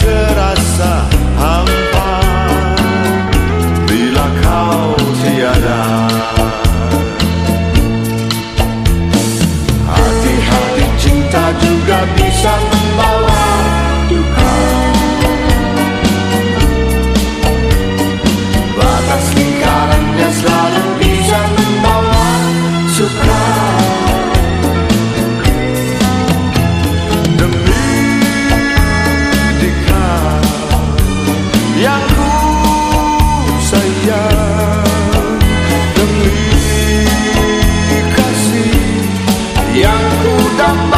terasa ku